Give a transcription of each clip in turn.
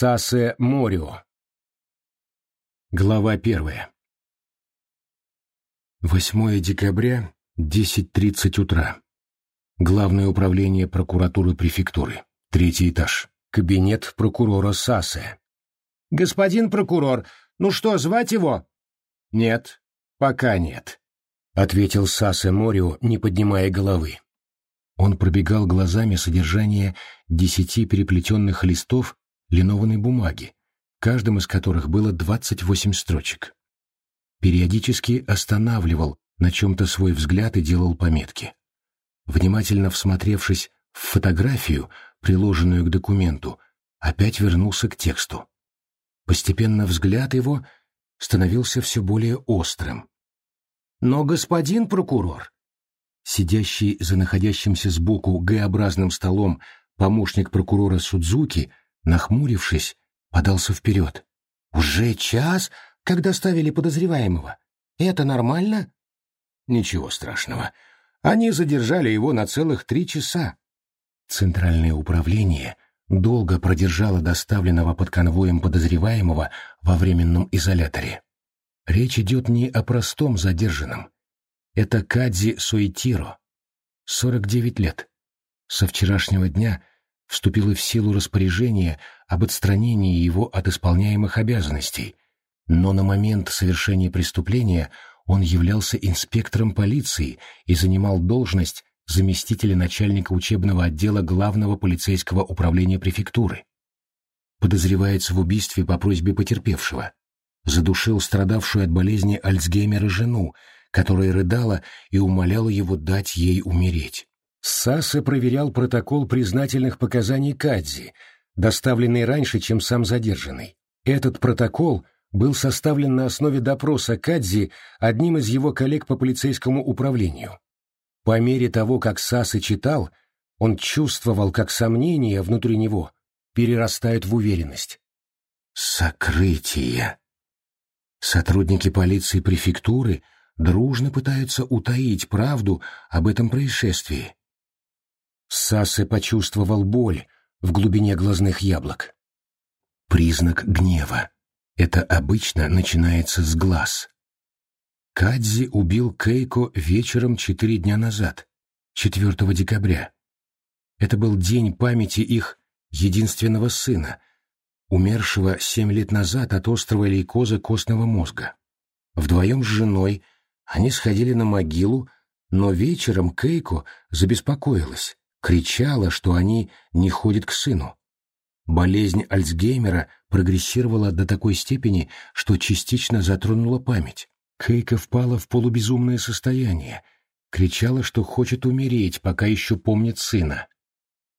Сасе Морио. Глава первая. 8 декабря, 10.30 утра. Главное управление прокуратуры префектуры. Третий этаж. Кабинет прокурора Сасе. «Господин прокурор, ну что, звать его?» «Нет, пока нет», — ответил Сасе Морио, не поднимая головы. Он пробегал глазами содержание десяти переплетенных листов линованной бумаги, каждым из которых было 28 строчек. Периодически останавливал на чем-то свой взгляд и делал пометки. Внимательно всмотревшись в фотографию, приложенную к документу, опять вернулся к тексту. Постепенно взгляд его становился все более острым. «Но, господин прокурор!» Сидящий за находящимся сбоку Г-образным столом помощник прокурора Судзуки нахмурившись, подался вперед. «Уже час, когда ставили подозреваемого? Это нормально?» «Ничего страшного. Они задержали его на целых три часа». Центральное управление долго продержало доставленного под конвоем подозреваемого во временном изоляторе. Речь идет не о простом задержанном. Это Кадзи Суэтиро, 49 лет. Со вчерашнего дня вступило в силу распоряжение об отстранении его от исполняемых обязанностей, но на момент совершения преступления он являлся инспектором полиции и занимал должность заместителя начальника учебного отдела главного полицейского управления префектуры. Подозревается в убийстве по просьбе потерпевшего. Задушил страдавшую от болезни Альцгеймера жену, которая рыдала и умоляла его дать ей умереть. Саса проверял протокол признательных показаний Кадзи, доставленный раньше, чем сам задержанный. Этот протокол был составлен на основе допроса Кадзи одним из его коллег по полицейскому управлению. По мере того, как Саса читал, он чувствовал, как сомнения внутри него перерастают в уверенность. Сокрытие. Сотрудники полиции префектуры дружно пытаются утаить правду об этом происшествии. Сассе почувствовал боль в глубине глазных яблок. Признак гнева. Это обычно начинается с глаз. Кадзи убил Кейко вечером четыре дня назад, 4 декабря. Это был день памяти их единственного сына, умершего семь лет назад от острого лейкоза костного мозга. Вдвоем с женой они сходили на могилу, но вечером Кейко забеспокоилась кричала, что они не ходят к сыну. Болезнь Альцгеймера прогрессировала до такой степени, что частично затронула память. Кейка впала в полубезумное состояние, кричала, что хочет умереть, пока еще помнит сына,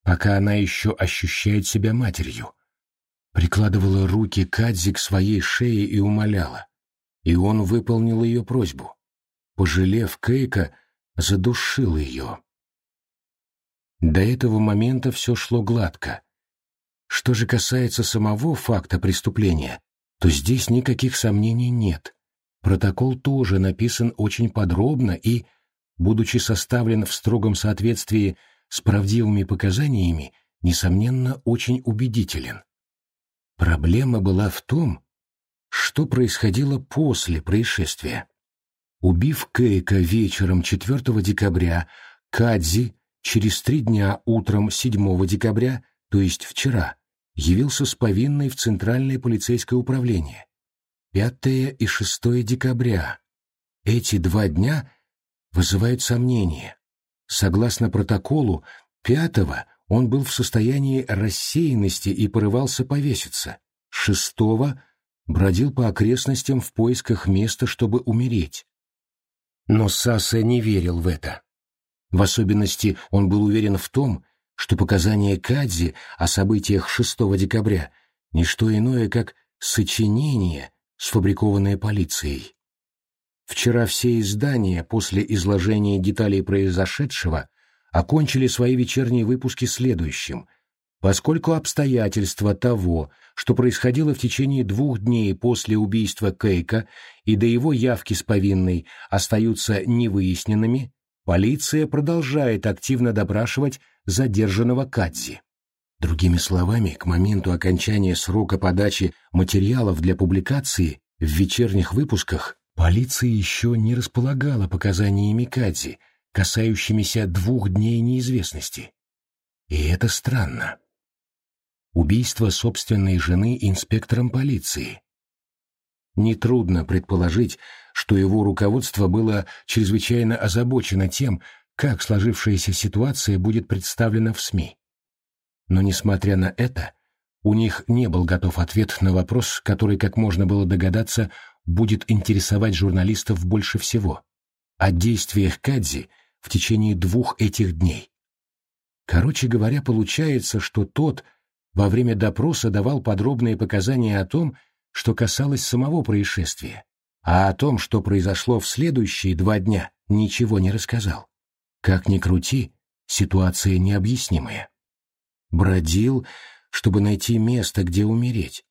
пока она еще ощущает себя матерью. Прикладывала руки Кадзи к своей шее и умоляла. И он выполнил ее просьбу. Пожалев Кейка, задушил ее. До этого момента все шло гладко. Что же касается самого факта преступления, то здесь никаких сомнений нет. Протокол тоже написан очень подробно и, будучи составлен в строгом соответствии с правдивыми показаниями, несомненно, очень убедителен. Проблема была в том, что происходило после происшествия. Убив Кейка вечером 4 декабря, Кадзи Через три дня утром 7 декабря, то есть вчера, явился с повинной в Центральное полицейское управление. 5 и 6 декабря. Эти два дня вызывают сомнения. Согласно протоколу, 5 он был в состоянии рассеянности и порывался повеситься. 6 бродил по окрестностям в поисках места, чтобы умереть. Но Саса не верил в это. В особенности он был уверен в том, что показания Кадзи о событиях 6 декабря – не что иное, как сочинение, сфабрикованное полицией. Вчера все издания после изложения деталей произошедшего окончили свои вечерние выпуски следующим. Поскольку обстоятельства того, что происходило в течение двух дней после убийства Кейка и до его явки с повинной, остаются невыясненными, Полиция продолжает активно допрашивать задержанного Кадзи. Другими словами, к моменту окончания срока подачи материалов для публикации в вечерних выпусках полиция еще не располагала показаниями Кадзи, касающимися двух дней неизвестности. И это странно. Убийство собственной жены инспектором полиции. Нетрудно предположить, что его руководство было чрезвычайно озабочено тем, как сложившаяся ситуация будет представлена в СМИ. Но, несмотря на это, у них не был готов ответ на вопрос, который, как можно было догадаться, будет интересовать журналистов больше всего. О действиях Кадзи в течение двух этих дней. Короче говоря, получается, что тот во время допроса давал подробные показания о том, что касалось самого происшествия, а о том, что произошло в следующие два дня, ничего не рассказал. Как ни крути, ситуация необъяснимая. Бродил, чтобы найти место, где умереть.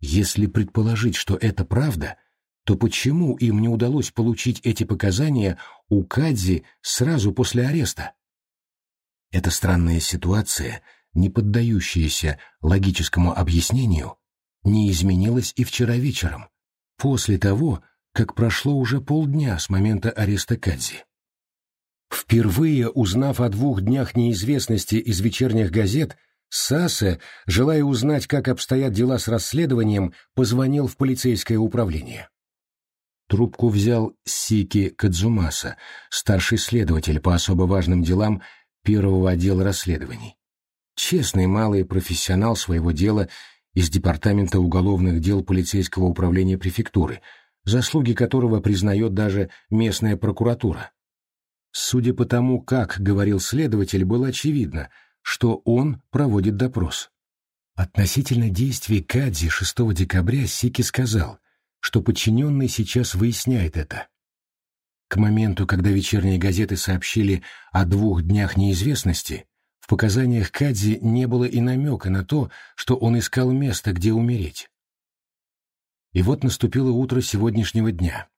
Если предположить, что это правда, то почему им не удалось получить эти показания у Кадзи сразу после ареста? Эта странная ситуация, не поддающаяся логическому объяснению, не изменилась и вчера вечером, после того, как прошло уже полдня с момента ареста Кадзи. Впервые узнав о двух днях неизвестности из вечерних газет, Сасе, желая узнать, как обстоят дела с расследованием, позвонил в полицейское управление. Трубку взял Сики Кадзумаса, старший следователь по особо важным делам первого отдела расследований. Честный малый профессионал своего дела из Департамента уголовных дел полицейского управления префектуры, заслуги которого признает даже местная прокуратура. Судя по тому, как говорил следователь, было очевидно, что он проводит допрос. Относительно действий Кадзи 6 декабря Сики сказал, что подчиненный сейчас выясняет это. К моменту, когда вечерние газеты сообщили о двух днях неизвестности, в показаниях Кадзи не было и намека на то, что он искал место, где умереть. И вот наступило утро сегодняшнего дня.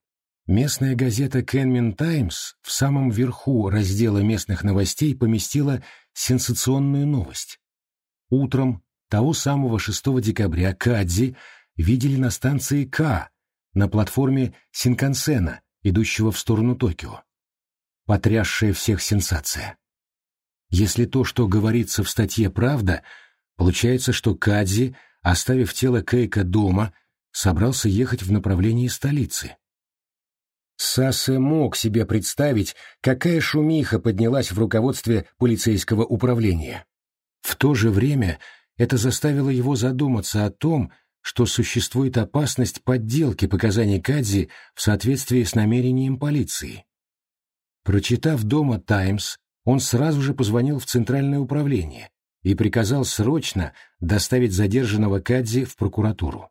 Местная газета «Кенмин Таймс» в самом верху раздела местных новостей поместила сенсационную новость. Утром того самого 6 декабря Кадзи видели на станции К на платформе Синкансена, идущего в сторону Токио. Потрясшая всех сенсация. Если то, что говорится в статье, правда, получается, что Кадзи, оставив тело Кейка дома, собрался ехать в направлении столицы. Сассе мог себе представить, какая шумиха поднялась в руководстве полицейского управления. В то же время это заставило его задуматься о том, что существует опасность подделки показаний Кадзи в соответствии с намерением полиции. Прочитав дома «Таймс», он сразу же позвонил в Центральное управление и приказал срочно доставить задержанного Кадзи в прокуратуру.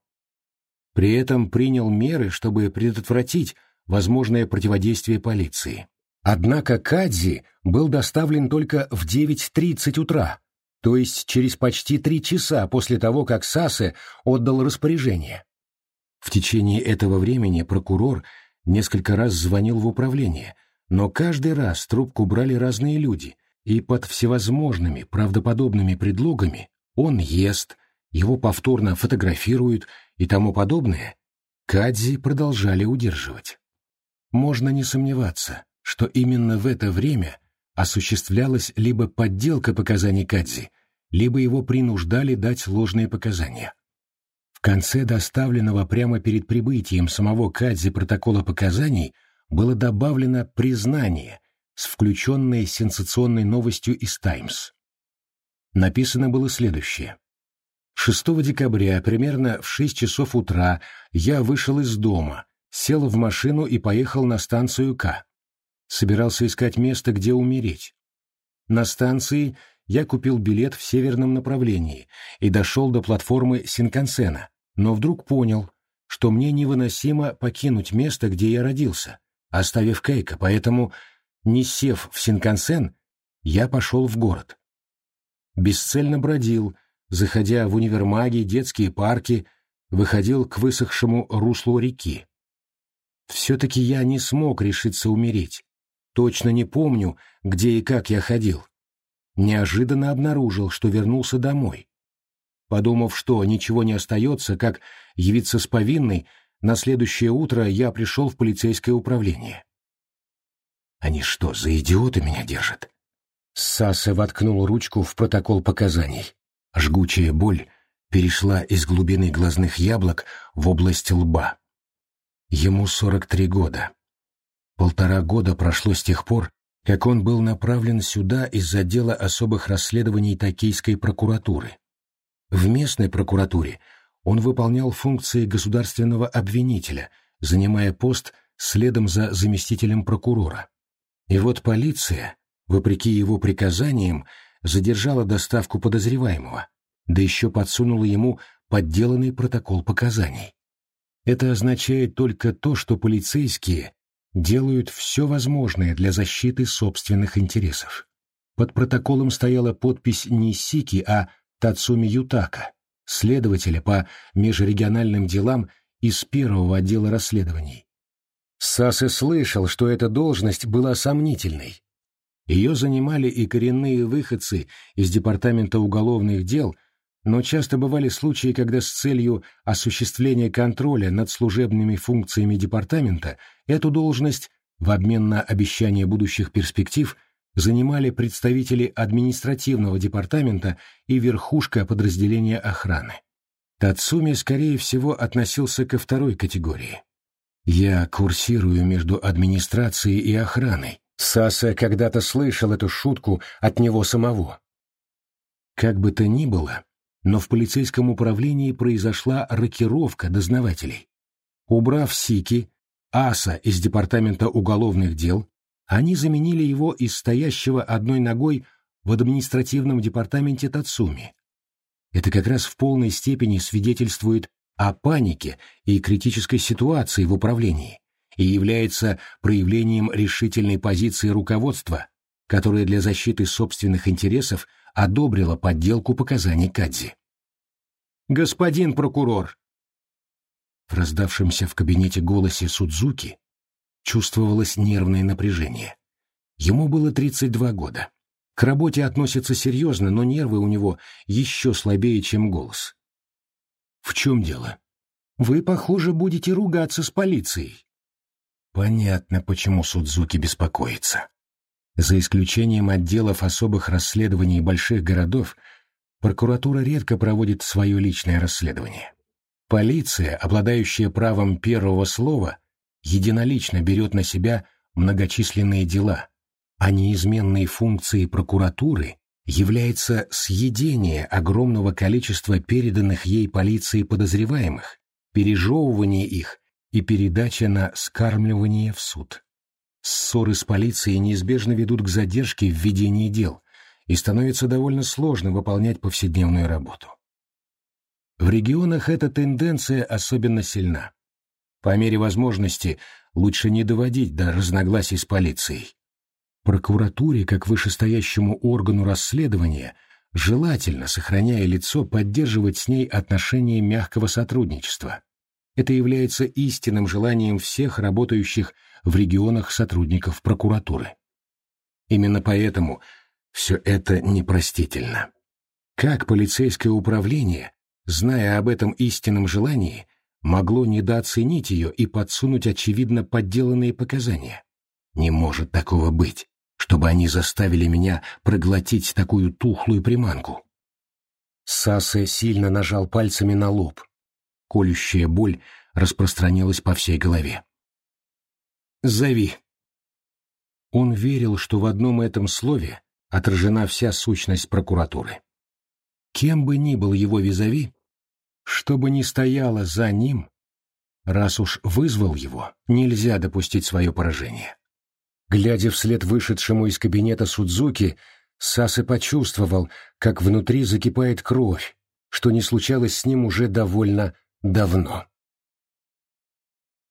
При этом принял меры, чтобы предотвратить возможное противодействие полиции. Однако Кадзи был доставлен только в 9.30 утра, то есть через почти три часа после того, как Сасе отдал распоряжение. В течение этого времени прокурор несколько раз звонил в управление, но каждый раз трубку брали разные люди, и под всевозможными правдоподобными предлогами он ест, его повторно фотографируют и тому подобное, Кадзи продолжали удерживать. Можно не сомневаться, что именно в это время осуществлялась либо подделка показаний Кадзи, либо его принуждали дать ложные показания. В конце доставленного прямо перед прибытием самого Кадзи протокола показаний было добавлено признание с включенной сенсационной новостью из «Таймс». Написано было следующее. 6 декабря, примерно в 6 часов утра, я вышел из дома, сел в машину и поехал на станцию К. Собирался искать место, где умереть. На станции я купил билет в северном направлении и дошел до платформы Синкансена, но вдруг понял, что мне невыносимо покинуть место, где я родился, оставив Кейка, поэтому, не сев в Синкансен, я пошел в город. Бесцельно бродил, заходя в универмаги, детские парки, выходил к высохшему руслу реки. Все-таки я не смог решиться умереть. Точно не помню, где и как я ходил. неожиданно обнаружил, что вернулся домой. Подумав, что ничего не остается, как явиться с повинной, на следующее утро я пришел в полицейское управление. Они что, за идиота меня держат? Саса воткнул ручку в протокол показаний. Жгучая боль перешла из глубины глазных яблок в область лба. Ему 43 года. Полтора года прошло с тех пор, как он был направлен сюда из отдела особых расследований Токийской прокуратуры. В местной прокуратуре он выполнял функции государственного обвинителя, занимая пост следом за заместителем прокурора. И вот полиция, вопреки его приказаниям, задержала доставку подозреваемого, да еще подсунула ему подделанный протокол показаний. Это означает только то, что полицейские делают все возможное для защиты собственных интересов. Под протоколом стояла подпись не Сики, а Тацуми Ютака, следователя по межрегиональным делам из первого отдела расследований. Сасе слышал, что эта должность была сомнительной. Ее занимали и коренные выходцы из Департамента уголовных дел, но часто бывали случаи, когда с целью осуществления контроля над служебными функциями департамента эту должность, в обмен на обещание будущих перспектив, занимали представители административного департамента и верхушка подразделения охраны. Тацуми, скорее всего, относился ко второй категории. «Я курсирую между администрацией и охраной». Саса когда-то слышал эту шутку от него самого. Как бы то ни было, но в полицейском управлении произошла рокировка дознавателей. Убрав Сики, Аса из Департамента уголовных дел, они заменили его из стоящего одной ногой в административном департаменте Тацуми. Это как раз в полной степени свидетельствует о панике и критической ситуации в управлении и является проявлением решительной позиции руководства, которое для защиты собственных интересов одобрило подделку показаний Кадзи. «Господин прокурор!» В раздавшемся в кабинете голосе Судзуки чувствовалось нервное напряжение. Ему было 32 года. К работе относится серьезно, но нервы у него еще слабее, чем голос. «В чем дело?» «Вы, похоже, будете ругаться с полицией». Понятно, почему Судзуки беспокоится. За исключением отделов особых расследований больших городов, прокуратура редко проводит свое личное расследование. Полиция, обладающая правом первого слова, единолично берет на себя многочисленные дела, а неизменной функцией прокуратуры является съедение огромного количества переданных ей полиции подозреваемых, пережевывание их и передача на скармливание в суд. Ссоры с полицией неизбежно ведут к задержке в ведении дел, и становится довольно сложно выполнять повседневную работу. В регионах эта тенденция особенно сильна. По мере возможности лучше не доводить до разногласий с полицией. Прокуратуре, как вышестоящему органу расследования, желательно, сохраняя лицо, поддерживать с ней отношения мягкого сотрудничества. Это является истинным желанием всех работающих в регионах сотрудников прокуратуры. Именно поэтому все это непростительно. Как полицейское управление, зная об этом истинном желании, могло недооценить ее и подсунуть очевидно подделанные показания. Не может такого быть, чтобы они заставили меня проглотить такую тухлую приманку. Сасе сильно нажал пальцами на лоб. Колющая боль распространилась по всей голове. «Зови». Он верил, что в одном этом слове отражена вся сущность прокуратуры. Кем бы ни был его визави, что бы ни стояло за ним, раз уж вызвал его, нельзя допустить свое поражение. Глядя вслед вышедшему из кабинета Судзуки, Сасы почувствовал, как внутри закипает кровь, что не случалось с ним уже довольно давно.